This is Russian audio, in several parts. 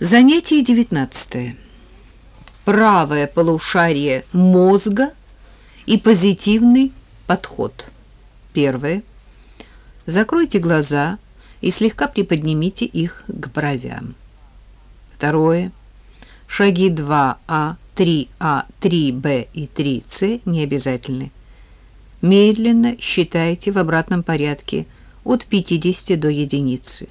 Занятие 19. Правое полушарие мозга и позитивный подход. Первое. Закройте глаза и слегка приподнимите их к бровям. Второе. Шаги 2А, 3А, 3Б и 3С не обязательны. Медленно считайте в обратном порядке от 50 до единицы.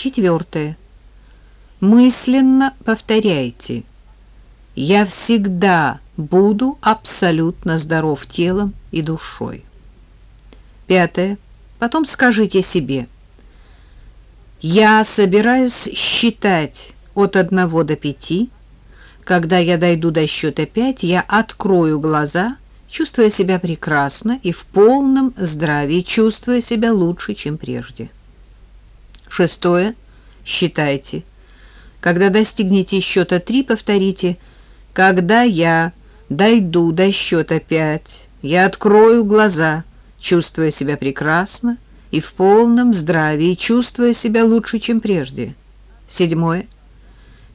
Четвертое. Мысленно повторяйте. Я всегда буду абсолютно здоров телом и душой. Пятое. Потом скажите себе. Я собираюсь считать от одного до пяти. Когда я дойду до счета пять, я открою глаза, чувствуя себя прекрасно и в полном здравии, чувствуя себя лучше, чем прежде. Шестое. Считайте. Когда достигнете счета три, повторите «Когда я дойду до счета пять, я открою глаза, чувствуя себя прекрасно и в полном здравии, чувствуя себя лучше, чем прежде». Седьмое.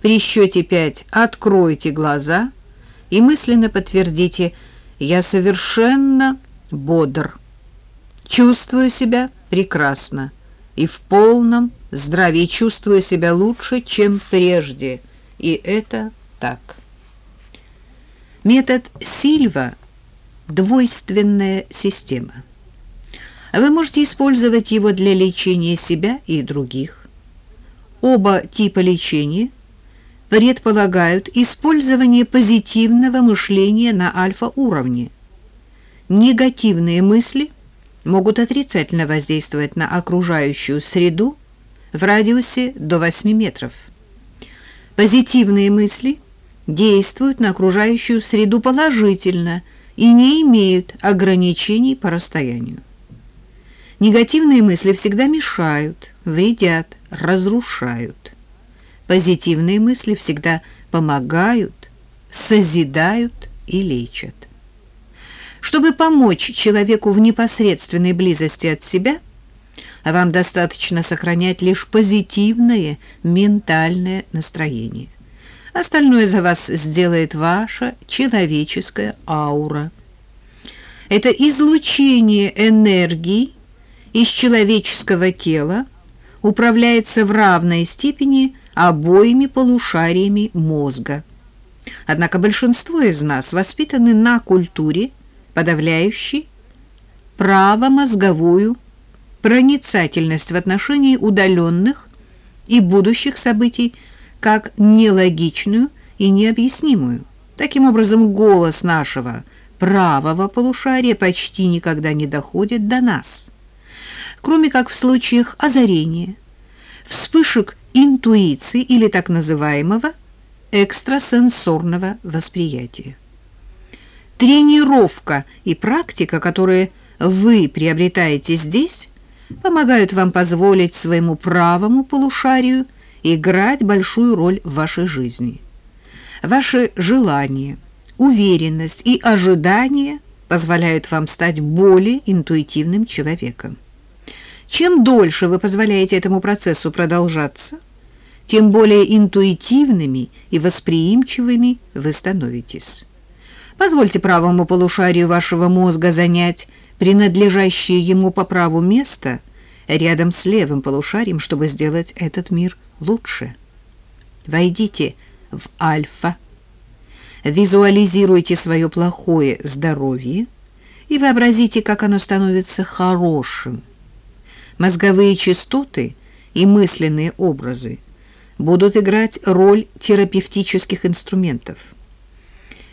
При счете пять откройте глаза и мысленно подтвердите «Я совершенно бодр, чувствую себя прекрасно» и в полном здравии чувствую себя лучше, чем прежде. И это так. Метод Сильва – двойственная система. Вы можете использовать его для лечения себя и других. Оба типа лечения предполагают использование позитивного мышления на альфа-уровне. Негативные мысли могут отрицательно воздействовать на окружающую среду в радиусе до 8 метров. Позитивные мысли действуют на окружающую среду положительно и не имеют ограничений по расстоянию. Негативные мысли всегда мешают, вредят, разрушают. Позитивные мысли всегда помогают, созидают и лечат. Чтобы помочь человеку в непосредственной близости от себя, вам достаточно сохранять лишь позитивное ментальное настроение. Остальное за вас сделает ваша человеческая аура. Это излучение энергии из человеческого тела управляется в равной степени обоими полушариями мозга. Однако большинство из нас воспитаны на культуре, подавляющий правомозговую проницательность в отношении удаленных и будущих событий как нелогичную и необъяснимую. Таким образом, голос нашего правого полушария почти никогда не доходит до нас, кроме как в случаях озарения, вспышек интуиции или так называемого экстрасенсорного восприятия тренировка и практика, которые вы приобретаете здесь, помогают вам позволить своему правому полушарию играть большую роль в вашей жизни. Ваши желания, уверенность и ожидания позволяют вам стать более интуитивным человеком. Чем дольше вы позволяете этому процессу продолжаться, тем более интуитивными и восприимчивыми вы становитесь. Позвольте правому полушарию вашего мозга занять принадлежащее ему по праву место рядом с левым полушарием, чтобы сделать этот мир лучше. Войдите в альфа, визуализируйте свое плохое здоровье и вообразите, как оно становится хорошим. Мозговые частоты и мысленные образы будут играть роль терапевтических инструментов.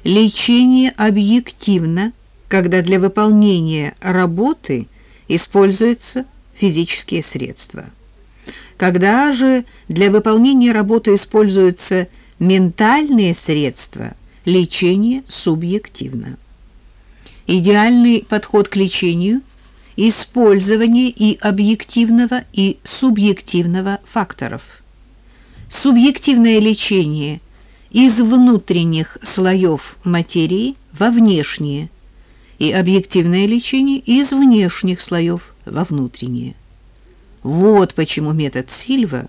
Лечение объективно, когда для выполнения работы используются физические средства. Когда же для выполнения работы используются ментальные средства, лечение субъективно. Идеальный подход к лечению – использование и объективного, и субъективного факторов. Субъективное лечение из внутренних слоев материи во внешние, и объективное лечение из внешних слоев во внутренние. Вот почему метод Сильва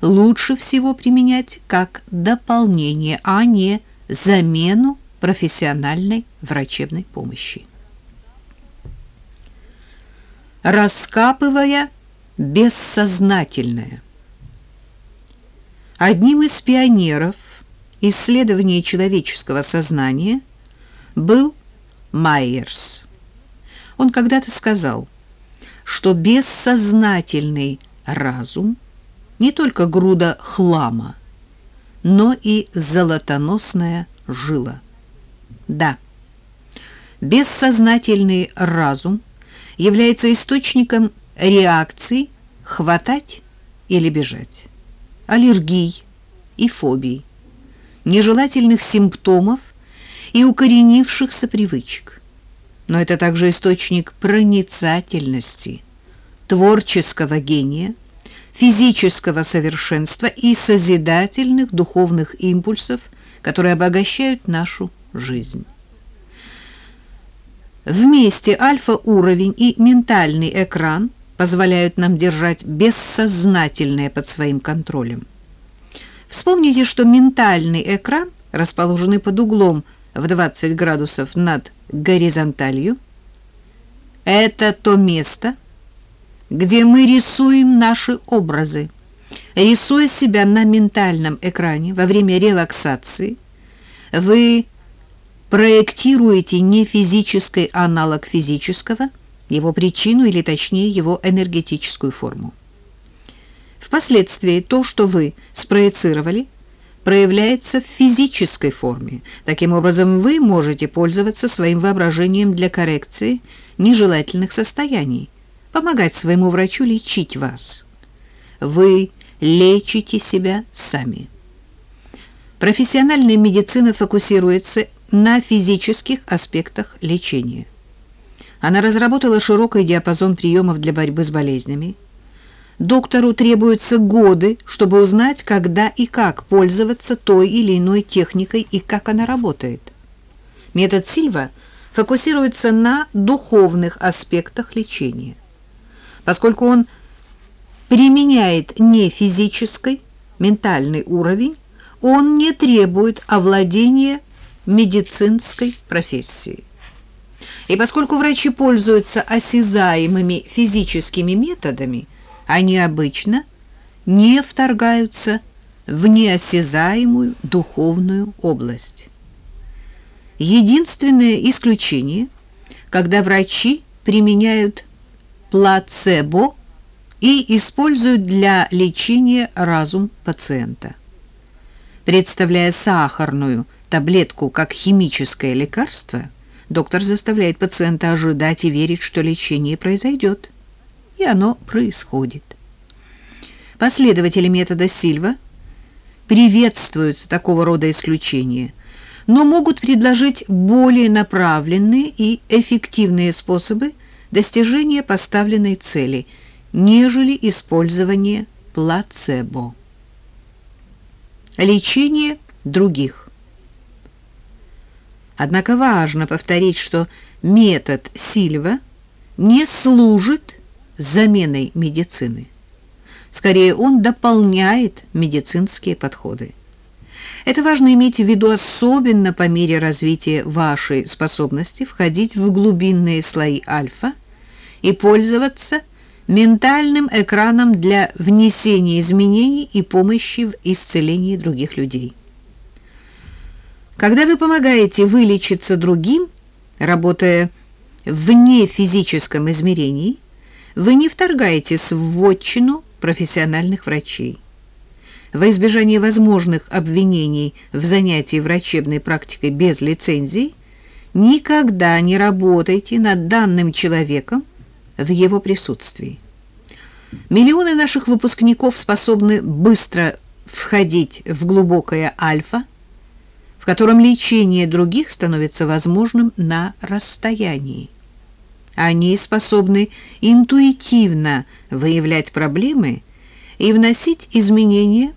лучше всего применять как дополнение, а не замену профессиональной врачебной помощи. Раскапывая бессознательное. Одним из пионеров исследования человеческого сознания был Майерс. Он когда-то сказал, что бессознательный разум не только груда хлама, но и золотоносная жила. Да, бессознательный разум является источником реакций хватать или бежать, аллергий и фобий, нежелательных симптомов и укоренившихся привычек. Но это также источник проницательности, творческого гения, физического совершенства и созидательных духовных импульсов, которые обогащают нашу жизнь. Вместе альфа-уровень и ментальный экран позволяют нам держать бессознательное под своим контролем. Вспомните, что ментальный экран, расположенный под углом в 20 градусов над горизонталью, это то место, где мы рисуем наши образы. Рисуя себя на ментальном экране во время релаксации, вы проектируете не физический аналог физического, его причину или точнее его энергетическую форму. Впоследствии то, что вы спроецировали, проявляется в физической форме. Таким образом, вы можете пользоваться своим воображением для коррекции нежелательных состояний, помогать своему врачу лечить вас. Вы лечите себя сами. Профессиональная медицина фокусируется на физических аспектах лечения. Она разработала широкий диапазон приемов для борьбы с болезнями. Доктору требуются годы, чтобы узнать, когда и как пользоваться той или иной техникой и как она работает. Метод Сильва фокусируется на духовных аспектах лечения. Поскольку он применяет не физический, ментальный уровень, он не требует овладения медицинской профессией. И поскольку врачи пользуются осязаемыми физическими методами, они обычно не вторгаются в неосязаемую духовную область. Единственное исключение, когда врачи применяют плацебо и используют для лечения разум пациента представляя сахарную таблетку как химическое лекарство, доктор заставляет пациента ожидать и верить, что лечение произойдет. И оно происходит. Последователи метода Сильва приветствуют такого рода исключения, но могут предложить более направленные и эффективные способы достижения поставленной цели, нежели использование плацебо лечение других. Однако важно повторить, что метод Сильва не служит заменой медицины. Скорее, он дополняет медицинские подходы. Это важно иметь в виду особенно по мере развития вашей способности входить в глубинные слои альфа и пользоваться ментальным экраном для внесения изменений и помощи в исцелении других людей. Когда вы помогаете вылечиться другим, работая вне физическом измерении, вы не вторгаетесь в вотчину профессиональных врачей. Во избежание возможных обвинений в занятии врачебной практикой без лицензии никогда не работайте над данным человеком в его присутствии. Миллионы наших выпускников способны быстро входить в глубокое альфа, в котором лечение других становится возможным на расстоянии. Они способны интуитивно выявлять проблемы и вносить изменения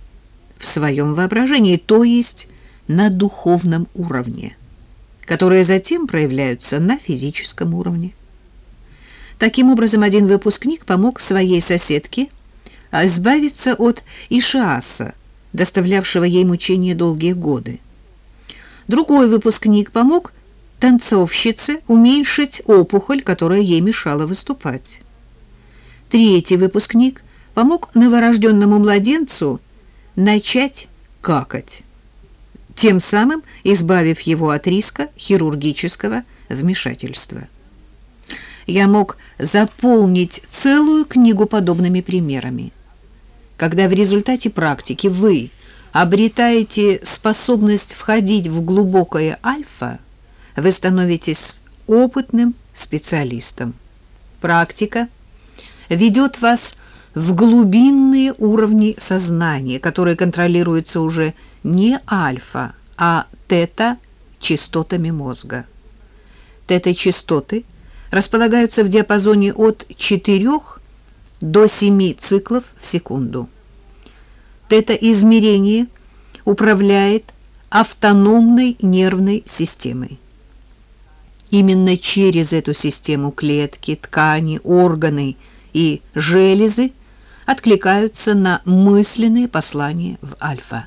в своем воображении, то есть на духовном уровне, которые затем проявляются на физическом уровне. Таким образом, один выпускник помог своей соседке избавиться от Ишиаса, доставлявшего ей мучения долгие годы. Другой выпускник помог танцовщице уменьшить опухоль, которая ей мешала выступать. Третий выпускник помог новорожденному младенцу начать какать, тем самым избавив его от риска хирургического вмешательства я мог заполнить целую книгу подобными примерами. Когда в результате практики вы обретаете способность входить в глубокое альфа, вы становитесь опытным специалистом. Практика ведет вас в глубинные уровни сознания, которые контролируются уже не альфа, а тета-частотами мозга. Тета-частоты – располагаются в диапазоне от 4 до 7 циклов в секунду. Тета-измерение управляет автономной нервной системой. Именно через эту систему клетки, ткани, органы и железы откликаются на мысленные послания в альфа.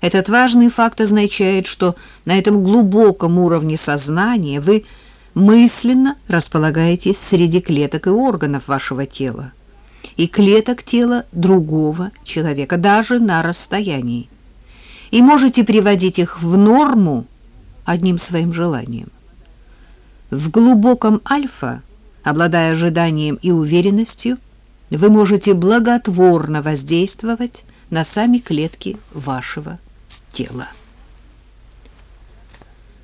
Этот важный факт означает, что на этом глубоком уровне сознания вы – мысленно располагаетесь среди клеток и органов вашего тела и клеток тела другого человека, даже на расстоянии, и можете приводить их в норму одним своим желанием. В глубоком альфа, обладая ожиданием и уверенностью, вы можете благотворно воздействовать на сами клетки вашего тела.